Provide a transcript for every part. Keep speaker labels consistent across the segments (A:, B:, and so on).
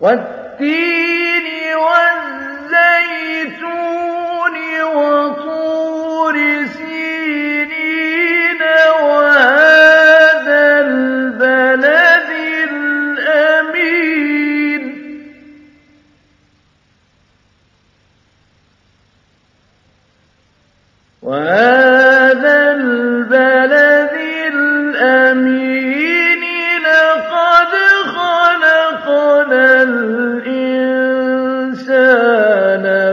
A: وَالتِّينِ وَالزَّيْتُونِ وَطُورِ سِينِينَ وَهَٰذَا الْبَلَدِ الْأَمِينِ. لَقَدْ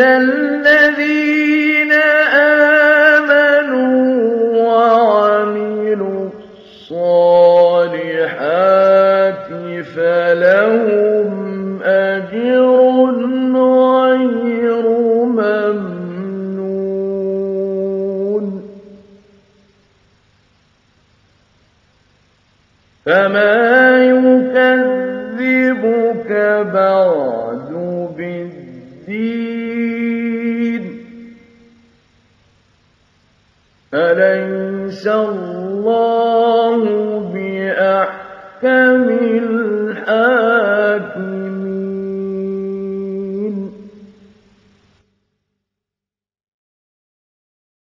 A: الَّذِينَ آمَنُوا وَعَمِلُوا الصَّالِحَاتِ فَلَهُمْ أَجْرٌ غَيْرُ مَمْنُونٍ فَمَا يُكَذِّبُكَ بَعْدُ أَلَيْسَ اللَّهُ بِأَحْكَمِ